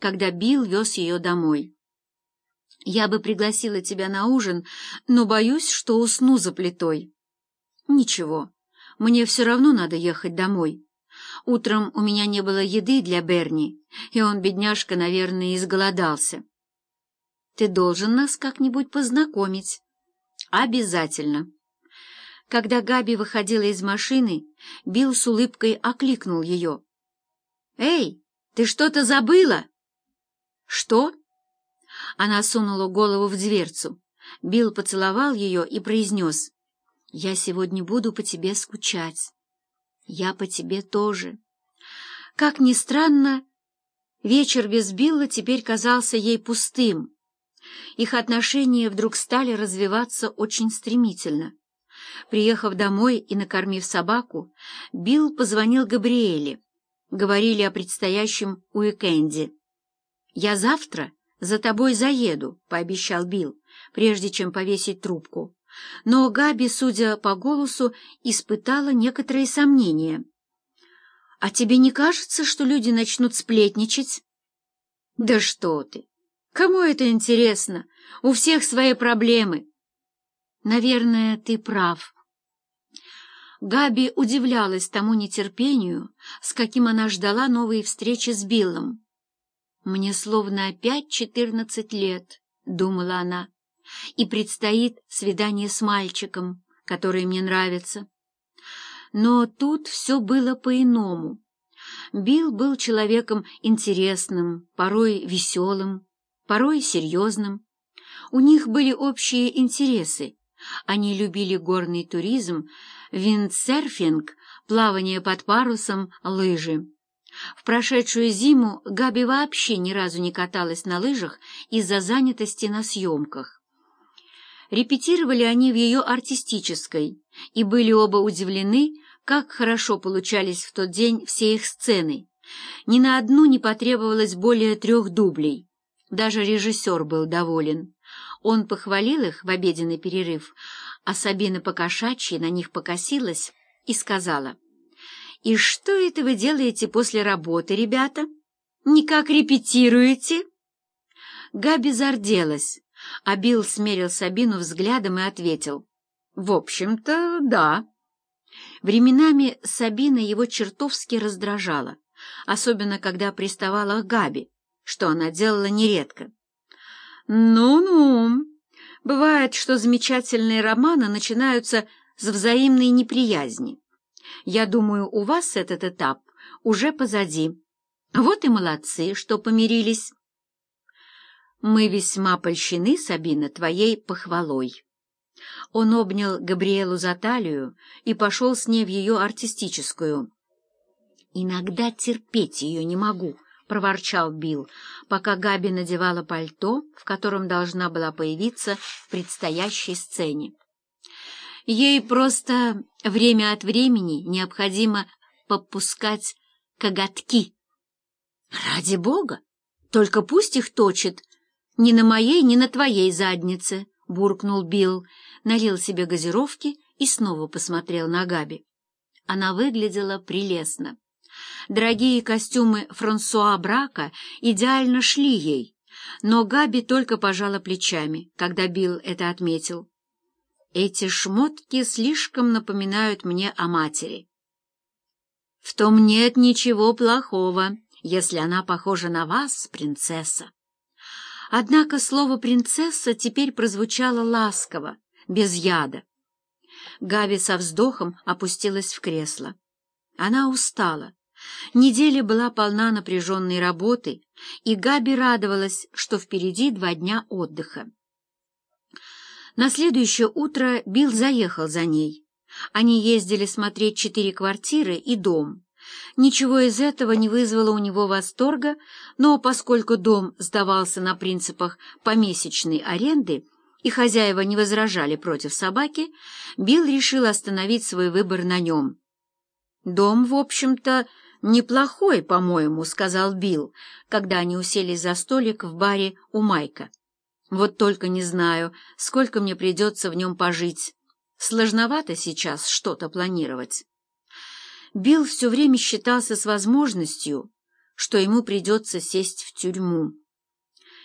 когда Билл вез ее домой. «Я бы пригласила тебя на ужин, но боюсь, что усну за плитой». «Ничего, мне все равно надо ехать домой. Утром у меня не было еды для Берни, и он, бедняжка, наверное, изголодался». «Ты должен нас как-нибудь познакомить». «Обязательно». Когда Габи выходила из машины, Билл с улыбкой окликнул ее. «Эй, ты что-то забыла?» «Что?» Она сунула голову в дверцу. Билл поцеловал ее и произнес. «Я сегодня буду по тебе скучать. Я по тебе тоже». Как ни странно, вечер без Билла теперь казался ей пустым. Их отношения вдруг стали развиваться очень стремительно. Приехав домой и накормив собаку, Билл позвонил Габриэле. Говорили о предстоящем уикенде. «Я завтра за тобой заеду», — пообещал Билл, прежде чем повесить трубку. Но Габи, судя по голосу, испытала некоторые сомнения. «А тебе не кажется, что люди начнут сплетничать?» «Да что ты! Кому это интересно? У всех свои проблемы!» «Наверное, ты прав». Габи удивлялась тому нетерпению, с каким она ждала новой встречи с Биллом. «Мне словно опять четырнадцать лет», — думала она, — «и предстоит свидание с мальчиком, который мне нравится». Но тут все было по-иному. Билл был человеком интересным, порой веселым, порой серьезным. У них были общие интересы. Они любили горный туризм, виндсерфинг, плавание под парусом, лыжи. В прошедшую зиму Габи вообще ни разу не каталась на лыжах из-за занятости на съемках. Репетировали они в ее артистической и были оба удивлены, как хорошо получались в тот день все их сцены. Ни на одну не потребовалось более трех дублей. Даже режиссер был доволен. Он похвалил их в обеденный перерыв, а Сабина покошачьи на них покосилась и сказала, «И что это вы делаете после работы, ребята? Никак репетируете?» Габи зарделась, а Билл смерил Сабину взглядом и ответил, «В общем-то, да». Временами Сабина его чертовски раздражала, особенно когда приставала к Габи, что она делала нередко. «Ну-ну, бывает, что замечательные романы начинаются с взаимной неприязни. Я думаю, у вас этот этап уже позади. Вот и молодцы, что помирились». «Мы весьма польщены, Сабина, твоей похвалой». Он обнял Габриэлу за талию и пошел с ней в ее артистическую. «Иногда терпеть ее не могу», проворчал Билл, пока Габи надевала пальто, в котором должна была появиться в предстоящей сцене. Ей просто время от времени необходимо попускать коготки. «Ради бога! Только пусть их точит! Ни на моей, ни на твоей заднице!» — буркнул Билл, налил себе газировки и снова посмотрел на Габи. Она выглядела прелестно. Дорогие костюмы Франсуа Брака идеально шли ей, но Габи только пожала плечами, когда Билл это отметил. «Эти шмотки слишком напоминают мне о матери». «В том нет ничего плохого, если она похожа на вас, принцесса». Однако слово «принцесса» теперь прозвучало ласково, без яда. Габи со вздохом опустилась в кресло. Она устала Неделя была полна напряженной работы, и Габи радовалась, что впереди два дня отдыха. На следующее утро Билл заехал за ней. Они ездили смотреть четыре квартиры и дом. Ничего из этого не вызвало у него восторга, но поскольку дом сдавался на принципах помесячной аренды, и хозяева не возражали против собаки, Билл решил остановить свой выбор на нем. Дом, в общем-то, «Неплохой, по-моему», — сказал Билл, когда они уселись за столик в баре у Майка. «Вот только не знаю, сколько мне придется в нем пожить. Сложновато сейчас что-то планировать». Билл все время считался с возможностью, что ему придется сесть в тюрьму.